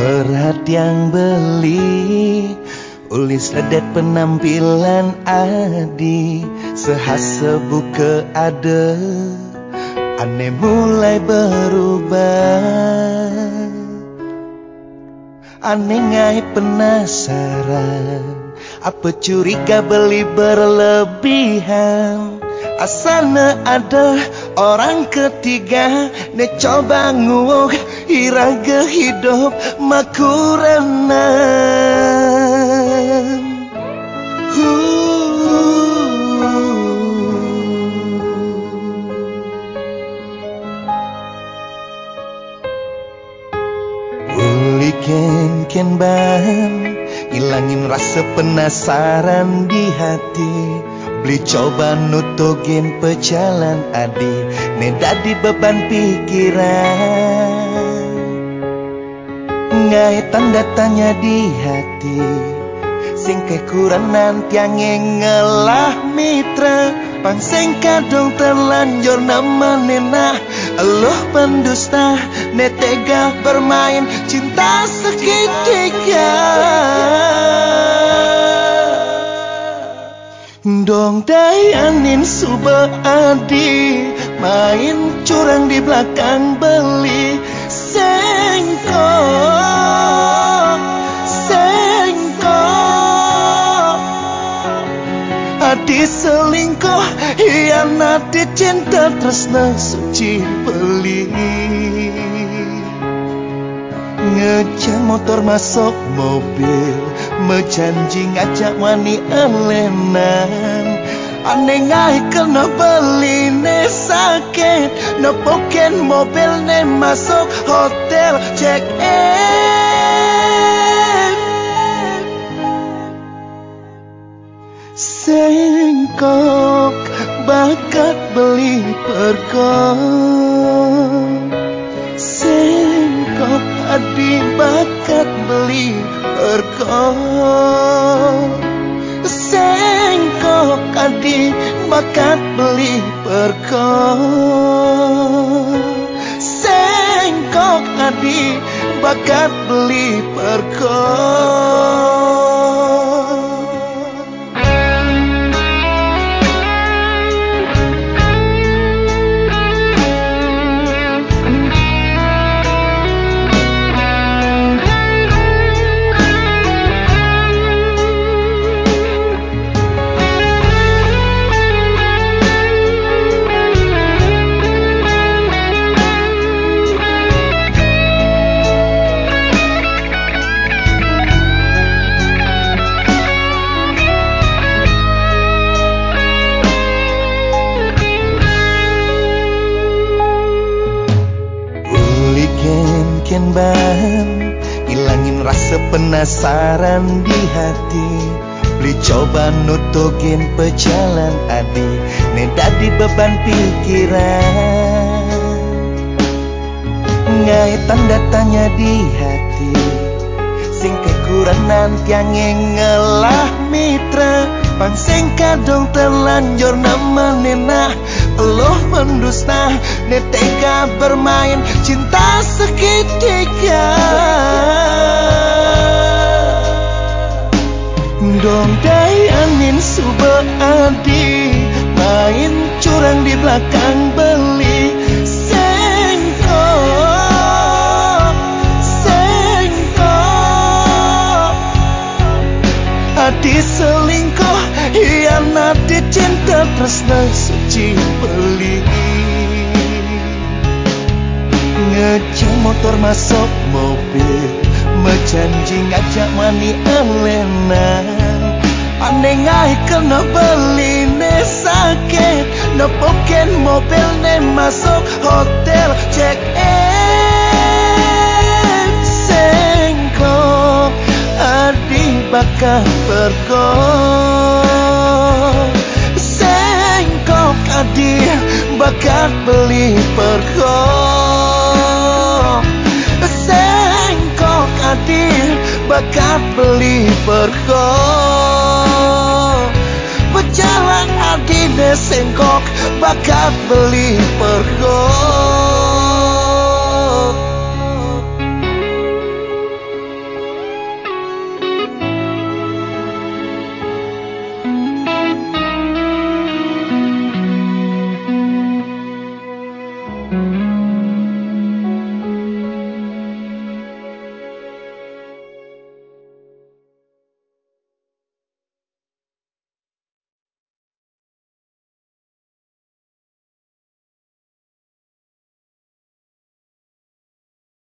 Perhatian beli Ulis ledet penampilan Adi. Sehasa buka ada Aneh mulai berubah. Aneh ngai penasaran Apa curiga beli berlebihan? Asana ada orang ketiga Ne coba nguok iraga hidup makurenan. Uli ken ken ban Ilangin rasa penasaran di hati. Beli coba nutugin pejalan adi Nedadi beban pikiran ngai tanda tanya di hati. Sing kekurangan tiang ngelah mitra. Pangseng kadung terlanjur nama nena Allah pendusta Netega bermain cinta segitiga Dong dayanin suba adi Main curang di belakang beli Sengkok Hianati cinta tresna suci beli. Ngejam motor masuk mobil Mejanji ngajak wani elenan Aneh ngai kena beli ne sakit. Nepokin mobil ne masuk hotel check in. Sengkok bakat beli perkong Sengkok adi bakat beli perkong Sengkok adi bakat beli perkong penasaran di hati. Beli coba nutugin pejalan adi Nedadi beban pikiran. Ngai tanda tanya di hati. Sing kekurangan tiang ngelah mitra. Pangseng kadung terlanjur nama nenah. Allah mendusta Netega bermain. Cinta segitiga Dong dayanin suba adi Main curang di belakang beli Sengkok Sengkok Adi selingkuh Hianati cinta tresna suci beli. Ngecek motor masuk mobil Mejanji ngajak mani elenan. Aneh ngai kena beli ne sakit Nepokin mobil ne masuk hotel. Check in Sengko adi bakal pergok beli pergok Berjalan adi ne sengkok bakat beli pergok